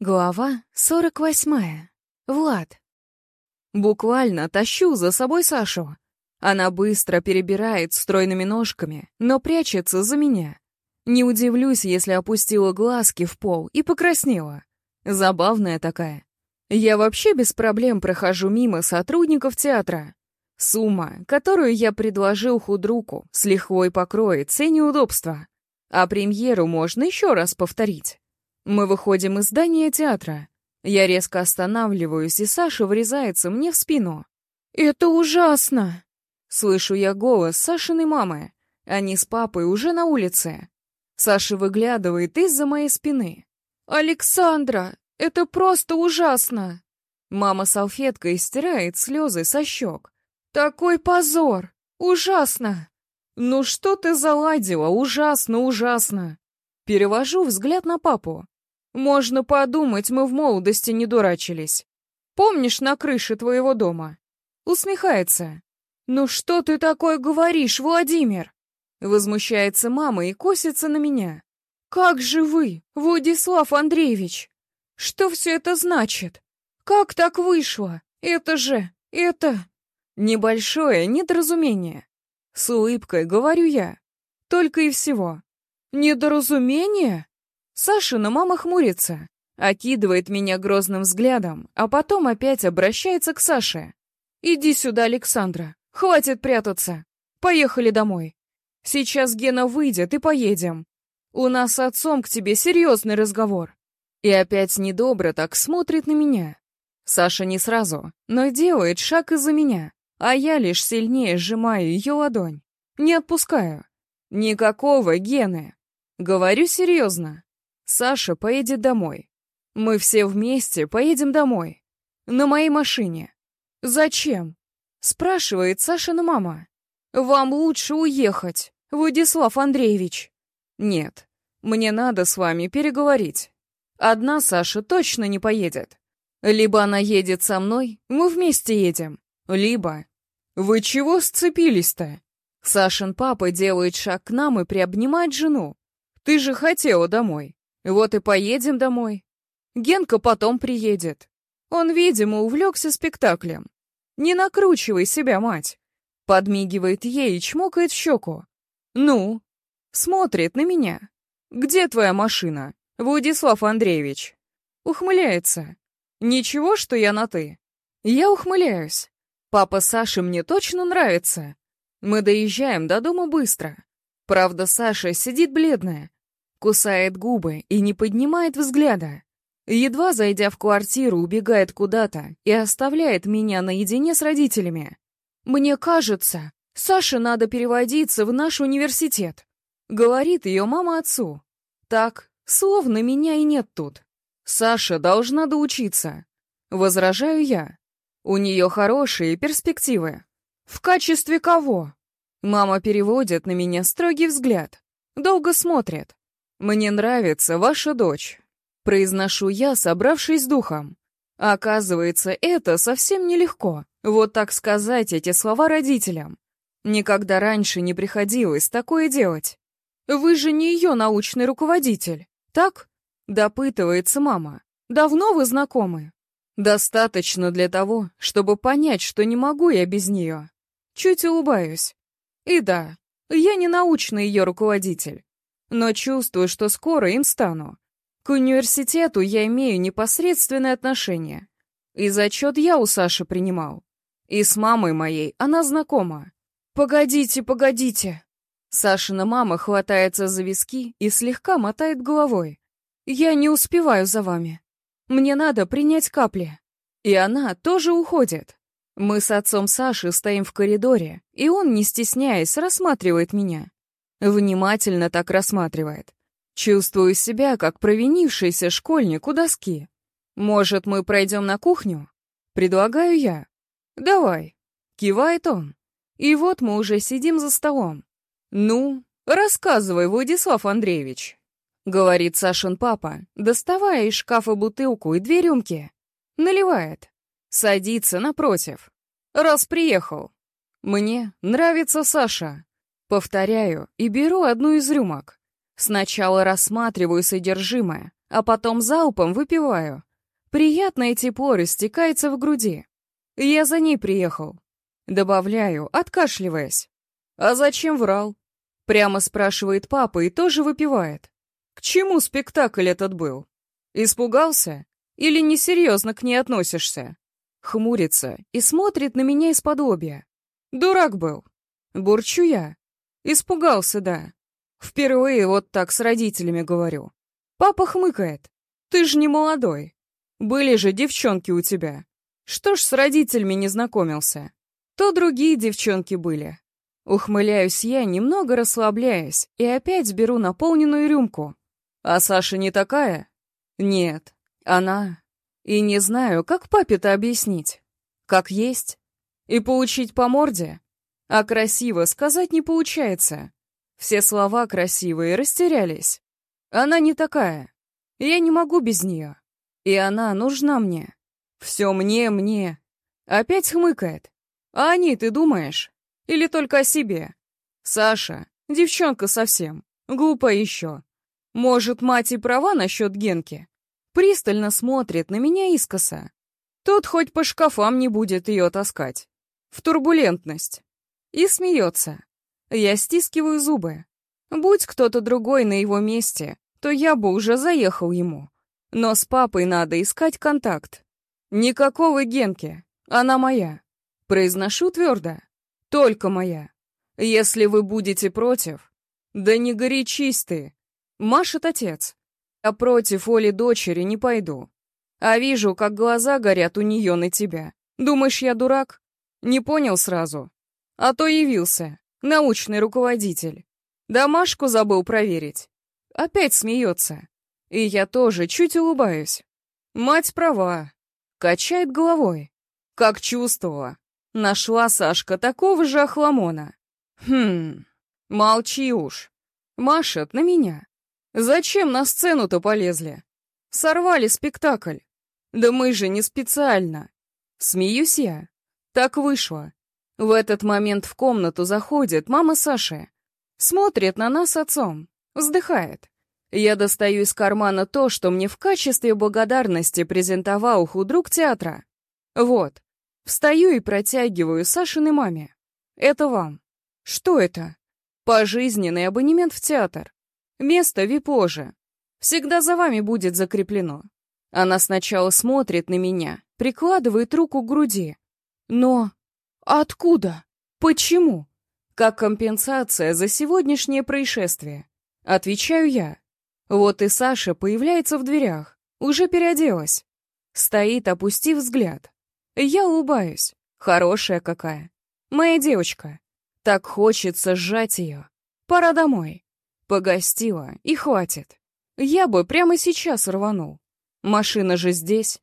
Глава 48. Влад. Буквально тащу за собой Сашу. Она быстро перебирает стройными ножками, но прячется за меня. Не удивлюсь, если опустила глазки в пол и покраснела. Забавная такая. Я вообще без проблем прохожу мимо сотрудников театра. Сумма, которую я предложил худруку, с лихвой покроет все неудобства. А премьеру можно еще раз повторить. Мы выходим из здания театра. Я резко останавливаюсь, и Саша врезается мне в спину. «Это ужасно!» Слышу я голос Сашиной мамы. Они с папой уже на улице. Саша выглядывает из-за моей спины. «Александра, это просто ужасно!» Мама салфеткой стирает слезы со щек. «Такой позор! Ужасно!» «Ну что ты заладила? Ужасно, ужасно!» Перевожу взгляд на папу. Можно подумать, мы в молодости не дурачились. Помнишь на крыше твоего дома? Усмехается. Ну что ты такое говоришь, Владимир? Возмущается мама и косится на меня. Как же вы, Владислав Андреевич? Что все это значит? Как так вышло? Это же, это... Небольшое недоразумение. С улыбкой говорю я. Только и всего. Недоразумение? Сашина мама хмурится, окидывает меня грозным взглядом, а потом опять обращается к Саше. «Иди сюда, Александра, хватит прятаться. Поехали домой. Сейчас Гена выйдет и поедем. У нас с отцом к тебе серьезный разговор». И опять недобро так смотрит на меня. Саша не сразу, но делает шаг из-за меня, а я лишь сильнее сжимаю ее ладонь. Не отпускаю. Никакого Гены. Говорю серьезно. Саша поедет домой. Мы все вместе поедем домой. На моей машине. Зачем? Спрашивает Сашина мама. Вам лучше уехать, Владислав Андреевич. Нет, мне надо с вами переговорить. Одна Саша точно не поедет. Либо она едет со мной, мы вместе едем. Либо... Вы чего сцепились-то? Сашин папа делает шаг к нам и приобнимает жену. Ты же хотела домой. Вот и поедем домой. Генка потом приедет. Он, видимо, увлекся спектаклем. Не накручивай себя, мать. Подмигивает ей и чмокает в щеку. Ну? Смотрит на меня. Где твоя машина, Владислав Андреевич? Ухмыляется. Ничего, что я на «ты». Я ухмыляюсь. Папа Саши мне точно нравится. Мы доезжаем до дома быстро. Правда, Саша сидит бледная, кусает губы и не поднимает взгляда. Едва зайдя в квартиру, убегает куда-то и оставляет меня наедине с родителями. «Мне кажется, Саше надо переводиться в наш университет», — говорит ее мама отцу. «Так, словно меня и нет тут. Саша должна доучиться». Возражаю я. У нее хорошие перспективы. В качестве кого? Мама переводит на меня строгий взгляд. Долго смотрит. «Мне нравится ваша дочь», — произношу я, собравшись с духом. Оказывается, это совсем нелегко, вот так сказать эти слова родителям. Никогда раньше не приходилось такое делать. «Вы же не ее научный руководитель, так?» — допытывается мама. «Давно вы знакомы?» «Достаточно для того, чтобы понять, что не могу я без нее». Чуть улыбаюсь. И да, я не научный ее руководитель но чувствую, что скоро им стану. К университету я имею непосредственное отношение. И зачет я у Саши принимал. И с мамой моей она знакома. «Погодите, погодите!» Сашина мама хватается за виски и слегка мотает головой. «Я не успеваю за вами. Мне надо принять капли». И она тоже уходит. Мы с отцом Саши стоим в коридоре, и он, не стесняясь, рассматривает меня. Внимательно так рассматривает. Чувствую себя, как провинившийся школьник у доски. Может, мы пройдем на кухню? Предлагаю я. Давай. Кивает он. И вот мы уже сидим за столом. Ну, рассказывай, Владислав Андреевич. Говорит Сашин папа, доставая из шкафа бутылку и две рюмки. Наливает. Садится напротив. Раз приехал. Мне нравится Саша. Повторяю и беру одну из рюмок. Сначала рассматриваю содержимое, а потом залпом выпиваю. Приятное тепло растекается в груди. Я за ней приехал. Добавляю, откашливаясь. «А зачем врал?» Прямо спрашивает папа и тоже выпивает. «К чему спектакль этот был? Испугался? Или несерьезно к ней относишься?» Хмурится и смотрит на меня из-под. «Дурак был!» Бурчу я. Испугался, да. Впервые вот так с родителями говорю. Папа хмыкает. Ты же не молодой. Были же девчонки у тебя. Что ж с родителями не знакомился? То другие девчонки были. Ухмыляюсь я, немного расслабляясь, и опять беру наполненную рюмку. А Саша не такая? Нет, она. И не знаю, как папе-то объяснить. Как есть. И получить по морде. А красиво сказать не получается. Все слова красивые растерялись. Она не такая. Я не могу без нее. И она нужна мне. Все мне, мне. Опять хмыкает. А о ней ты думаешь? Или только о себе? Саша, девчонка совсем. Глупая еще. Может, мать и права насчет Генки? Пристально смотрит на меня искоса. Тут хоть по шкафам не будет ее таскать. В турбулентность. И смеется. Я стискиваю зубы. Будь кто-то другой на его месте, то я бы уже заехал ему. Но с папой надо искать контакт. Никакого Генки. Она моя. Произношу твердо. Только моя. Если вы будете против... Да не горячись ты. Машет отец. А против Оли дочери не пойду. А вижу, как глаза горят у нее на тебя. Думаешь, я дурак? Не понял сразу. А то явился. Научный руководитель. Домашку забыл проверить. Опять смеется. И я тоже чуть улыбаюсь. Мать права. Качает головой. Как чувствовала. Нашла Сашка такого же охламона. Хм, молчи уж. Машет на меня. Зачем на сцену-то полезли? Сорвали спектакль. Да мы же не специально. Смеюсь я. Так вышло. В этот момент в комнату заходит мама Саши. Смотрит на нас отцом. Вздыхает. Я достаю из кармана то, что мне в качестве благодарности презентовал худрук театра. Вот. Встаю и протягиваю Сашиной маме. Это вам. Что это? Пожизненный абонемент в театр. Место випоже. Всегда за вами будет закреплено. Она сначала смотрит на меня, прикладывает руку к груди. Но откуда? Почему? Как компенсация за сегодняшнее происшествие. Отвечаю я. Вот и Саша появляется в дверях. Уже переоделась. Стоит, опустив взгляд. Я улыбаюсь. Хорошая какая. Моя девочка. Так хочется сжать ее. Пора домой. Погостила, и хватит. Я бы прямо сейчас рванул. Машина же здесь.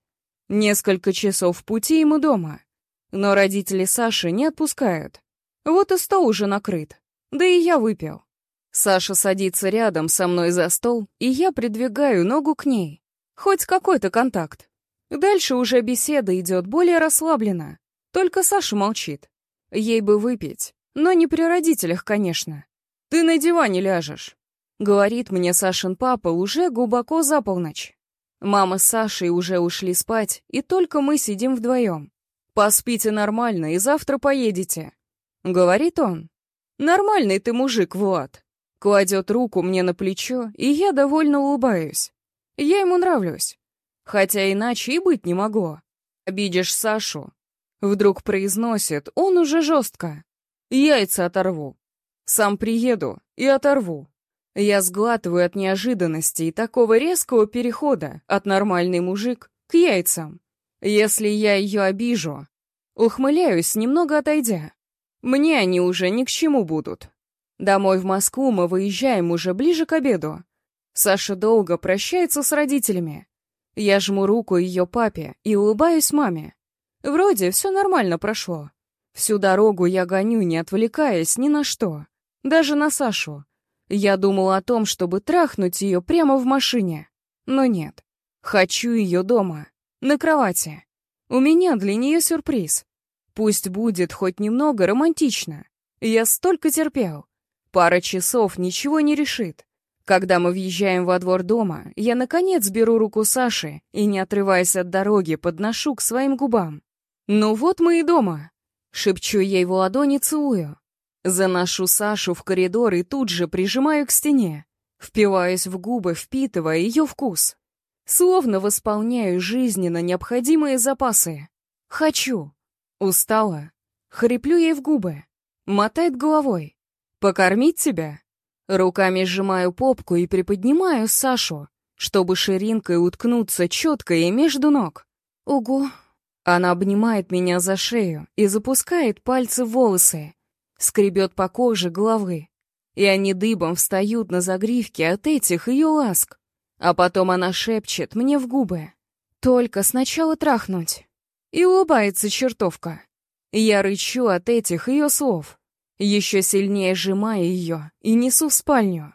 Несколько часов пути ему дома. Но родители Саши не отпускают. Вот и стол уже накрыт. Да и я выпил. Саша садится рядом со мной за стол, и я придвигаю ногу к ней. Хоть какой-то контакт. Дальше уже беседа идет более расслабленно. Только Саша молчит. Ей бы выпить, но не при родителях, конечно. «Ты на диване ляжешь», — говорит мне Сашин папа уже глубоко за полночь. Мама с Сашей уже ушли спать, и только мы сидим вдвоем. «Поспите нормально, и завтра поедете», — говорит он. «Нормальный ты мужик, Влад». Кладет руку мне на плечо, и я довольно улыбаюсь. Я ему нравлюсь. Хотя иначе и быть не могло. Обидишь Сашу. Вдруг произносит, он уже жестко. Яйца оторву. Сам приеду и оторву. Я сглатываю от неожиданности и такого резкого перехода от нормальный мужик к яйцам. Если я ее обижу, ухмыляюсь, немного отойдя. Мне они уже ни к чему будут. Домой в Москву мы выезжаем уже ближе к обеду. Саша долго прощается с родителями. Я жму руку ее папе и улыбаюсь маме. Вроде все нормально прошло. Всю дорогу я гоню, не отвлекаясь ни на что. Даже на Сашу. Я думал о том, чтобы трахнуть ее прямо в машине. Но нет. Хочу ее дома. На кровати. У меня для нее сюрприз. Пусть будет хоть немного романтично. Я столько терпел. Пара часов ничего не решит. Когда мы въезжаем во двор дома, я, наконец, беру руку Саши и, не отрываясь от дороги, подношу к своим губам. «Ну вот мы и дома!» Шепчу ей в ладони, целую. Заношу Сашу в коридор и тут же прижимаю к стене. Впиваюсь в губы, впитывая ее вкус. Словно восполняю жизненно необходимые запасы. Хочу. Устала. Хриплю ей в губы. Мотает головой. «Покормить тебя?» Руками сжимаю попку и приподнимаю Сашу, чтобы ширинкой уткнуться четко и между ног. Ого! Она обнимает меня за шею и запускает пальцы в волосы, скребет по коже головы, и они дыбом встают на загривке от этих ее ласк. А потом она шепчет мне в губы. «Только сначала трахнуть». И улыбается чертовка. Я рычу от этих ее слов. Еще сильнее сжимаю ее и несу в спальню.